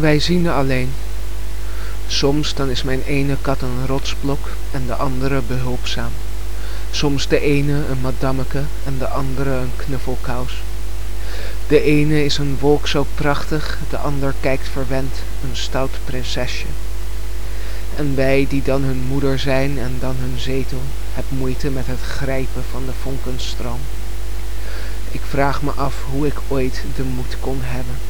Wij zien alleen. Soms dan is mijn ene kat een rotsblok en de andere behulpzaam. Soms de ene een madammeke en de andere een knuffelkous. De ene is een wolk zo prachtig, de ander kijkt verwend, een stout prinsesje. En wij die dan hun moeder zijn en dan hun zetel, heb moeite met het grijpen van de vonkenstroom. Ik vraag me af hoe ik ooit de moed kon hebben